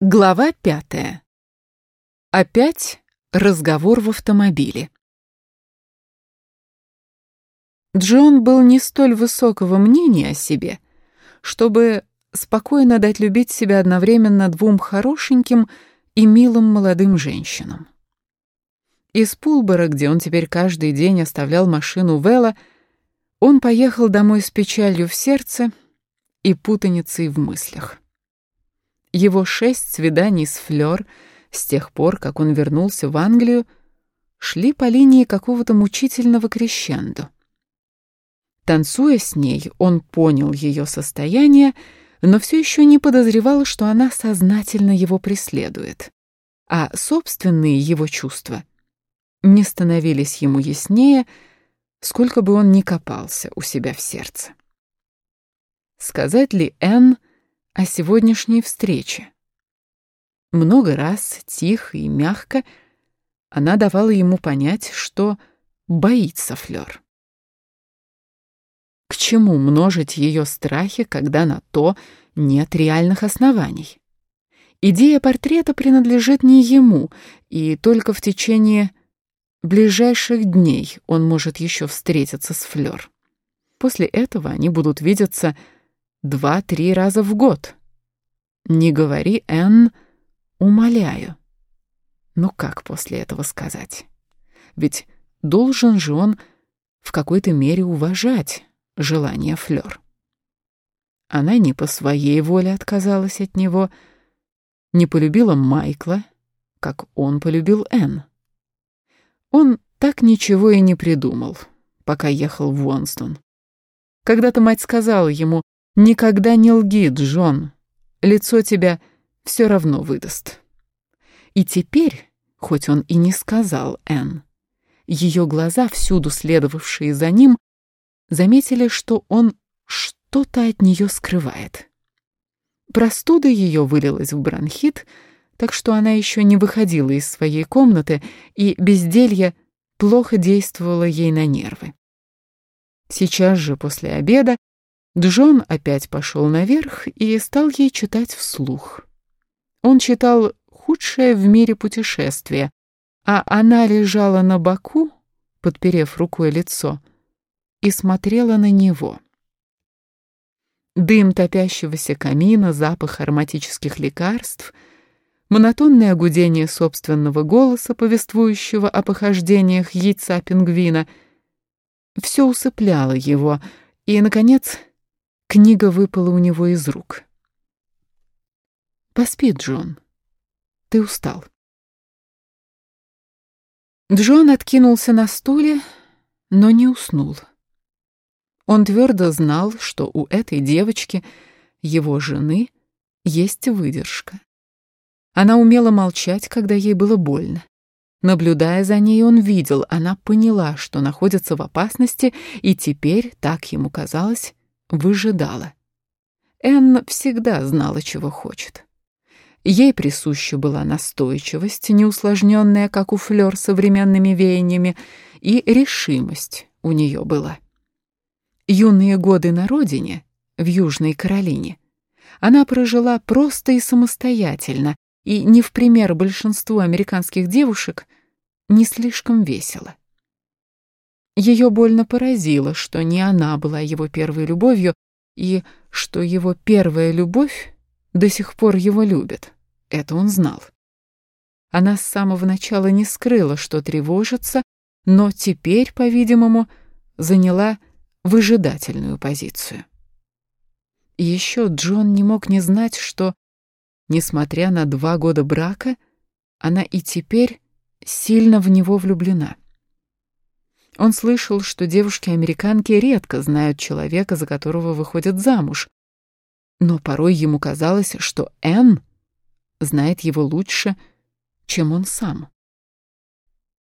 Глава пятая. Опять разговор в автомобиле. Джон был не столь высокого мнения о себе, чтобы спокойно дать любить себя одновременно двум хорошеньким и милым молодым женщинам. Из Пулбора, где он теперь каждый день оставлял машину Вэлла, он поехал домой с печалью в сердце и путаницей в мыслях. Его шесть свиданий с Флёр с тех пор, как он вернулся в Англию, шли по линии какого-то мучительного крещенду. Танцуя с ней, он понял ее состояние, но все еще не подозревал, что она сознательно его преследует. А собственные его чувства не становились ему яснее, сколько бы он ни копался у себя в сердце. Сказать ли Энн, о сегодняшней встрече. Много раз, тихо и мягко, она давала ему понять, что боится Флёр. К чему множить ее страхи, когда на то нет реальных оснований? Идея портрета принадлежит не ему, и только в течение ближайших дней он может еще встретиться с Флёр. После этого они будут видеться два-три раза в год. Не говори, Энн, умоляю. Ну как после этого сказать? Ведь должен же он в какой-то мере уважать желание Флёр. Она не по своей воле отказалась от него, не полюбила Майкла, как он полюбил Энн. Он так ничего и не придумал, пока ехал в Уонстон. Когда-то мать сказала ему, Никогда не лги, Джон. Лицо тебя все равно выдаст. И теперь, хоть он и не сказал Энн, ее глаза, всюду следовавшие за ним, заметили, что он что-то от нее скрывает. Простуда ее вылилась в бронхит, так что она еще не выходила из своей комнаты, и безделье плохо действовало ей на нервы. Сейчас же после обеда Джон опять пошел наверх и стал ей читать вслух. Он читал худшее в мире путешествие, а она лежала на боку, подперев рукой лицо, и смотрела на него. Дым топящегося камина, запах ароматических лекарств, монотонное гудение собственного голоса, повествующего о похождениях яйца пингвина — все усыпляло его, и, наконец, Книга выпала у него из рук. «Поспи, Джон. Ты устал». Джон откинулся на стуле, но не уснул. Он твердо знал, что у этой девочки, его жены, есть выдержка. Она умела молчать, когда ей было больно. Наблюдая за ней, он видел, она поняла, что находится в опасности, и теперь, так ему казалось, выжидала. Энн всегда знала, чего хочет. Ей присуща была настойчивость, неусложненная, как у Флёр, современными веяниями, и решимость у нее была. Юные годы на родине, в Южной Каролине, она прожила просто и самостоятельно, и не в пример большинству американских девушек не слишком весело. Ее больно поразило, что не она была его первой любовью, и что его первая любовь до сих пор его любит. Это он знал. Она с самого начала не скрыла, что тревожится, но теперь, по-видимому, заняла выжидательную позицию. Еще Джон не мог не знать, что, несмотря на два года брака, она и теперь сильно в него влюблена. Он слышал, что девушки-американки редко знают человека, за которого выходят замуж. Но порой ему казалось, что Энн знает его лучше, чем он сам.